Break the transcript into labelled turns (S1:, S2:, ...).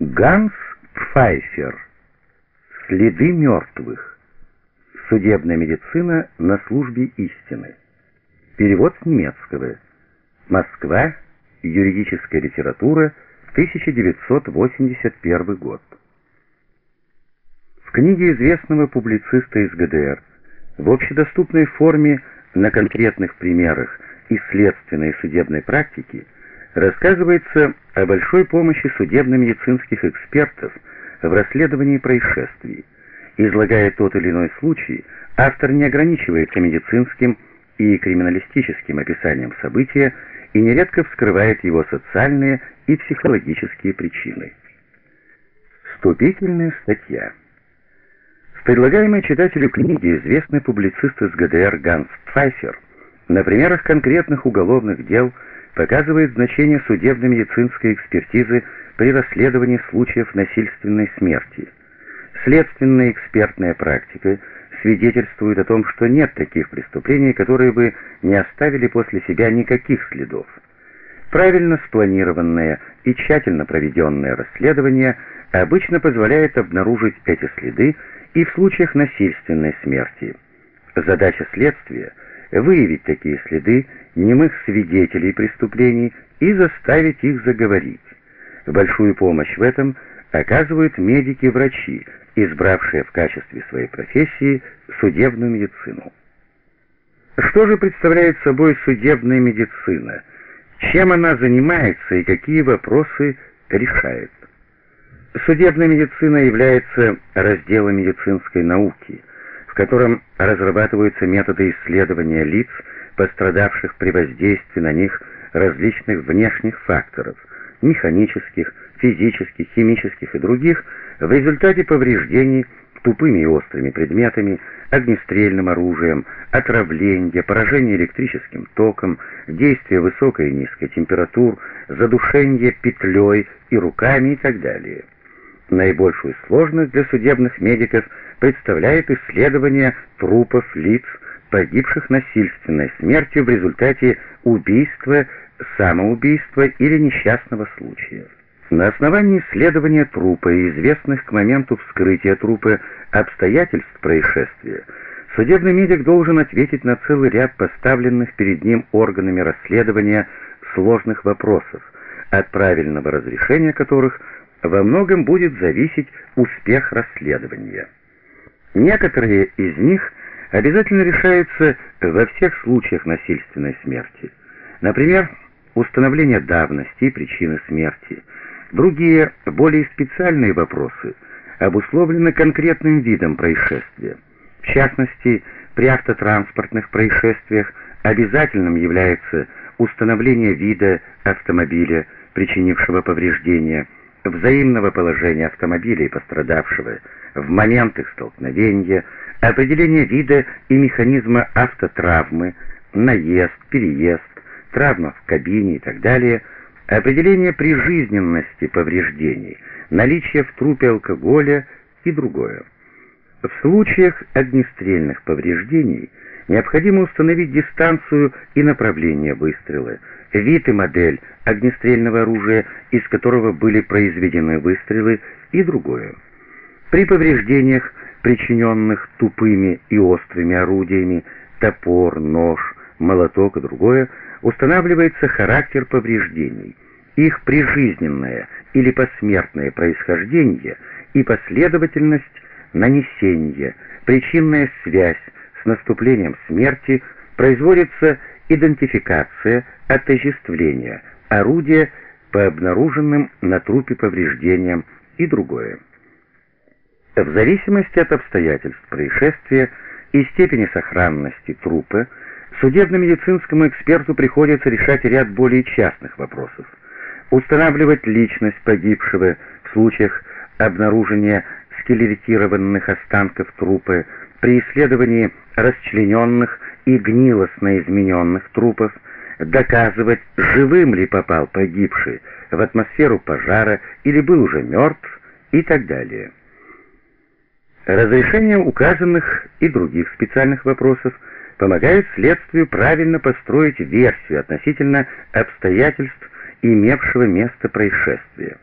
S1: Ганс Пфайфер. Следы мертвых. Судебная медицина на службе истины. Перевод с немецкого. Москва. Юридическая литература. 1981 год. В книге известного публициста из ГДР в общедоступной форме на конкретных примерах и следственной судебной практики рассказывается о большой помощи судебно-медицинских экспертов в расследовании происшествий. Излагая тот или иной случай, автор не ограничивается медицинским и криминалистическим описанием события и нередко вскрывает его социальные и психологические причины. Вступительная статья. В предлагаемой читателю книге известный публицист из ГДР Ганс Пфайфер на примерах конкретных уголовных дел – показывает значение судебно-медицинской экспертизы при расследовании случаев насильственной смерти. Следственная экспертная практика свидетельствует о том, что нет таких преступлений, которые бы не оставили после себя никаких следов. Правильно спланированное и тщательно проведенное расследование обычно позволяет обнаружить эти следы и в случаях насильственной смерти. Задача следствия – выявить такие следы немых свидетелей преступлений и заставить их заговорить. Большую помощь в этом оказывают медики-врачи, избравшие в качестве своей профессии судебную медицину. Что же представляет собой судебная медицина? Чем она занимается и какие вопросы решает? Судебная медицина является разделом медицинской науки – котором разрабатываются методы исследования лиц, пострадавших при воздействии на них различных внешних факторов, механических, физических, химических и других, в результате повреждений тупыми и острыми предметами, огнестрельным оружием, отравления, поражения электрическим током, действия высокой и низкой температур, задушения петлей и руками и так далее. Наибольшую сложность для судебных медиков представляет исследование трупов лиц, погибших насильственной смертью в результате убийства, самоубийства или несчастного случая. На основании исследования трупа и известных к моменту вскрытия трупа обстоятельств происшествия, судебный медик должен ответить на целый ряд поставленных перед ним органами расследования сложных вопросов, от правильного разрешения которых – во многом будет зависеть успех расследования. Некоторые из них обязательно решаются во всех случаях насильственной смерти. Например, установление давности и причины смерти. Другие, более специальные вопросы обусловлены конкретным видом происшествия. В частности, при автотранспортных происшествиях обязательным является установление вида автомобиля, причинившего повреждения, взаимного положения автомобиля и пострадавшего в момент их столкновения, определение вида и механизма автотравмы, наезд, переезд, травма в кабине и так далее, определение прижизненности повреждений, наличие в трупе алкоголя и другое. В случаях огнестрельных повреждений необходимо установить дистанцию и направление выстрела, вид и модель огнестрельного оружия, из которого были произведены выстрелы, и другое. При повреждениях, причиненных тупыми и острыми орудиями, топор, нож, молоток и другое, устанавливается характер повреждений, их прижизненное или посмертное происхождение и последовательность нанесения, причинная связь с наступлением смерти производится идентификация, отождествление, орудия по обнаруженным на трупе повреждениям и другое. В зависимости от обстоятельств происшествия и степени сохранности трупа, судебно-медицинскому эксперту приходится решать ряд более частных вопросов. Устанавливать личность погибшего в случаях обнаружения скелетированных останков трупа, при исследовании расчлененных и гнилостно измененных трупов, доказывать, живым ли попал погибший в атмосферу пожара или был уже мертв и так далее. Разрешение указанных и других специальных вопросов помогает следствию правильно построить версию относительно обстоятельств имевшего место происшествия.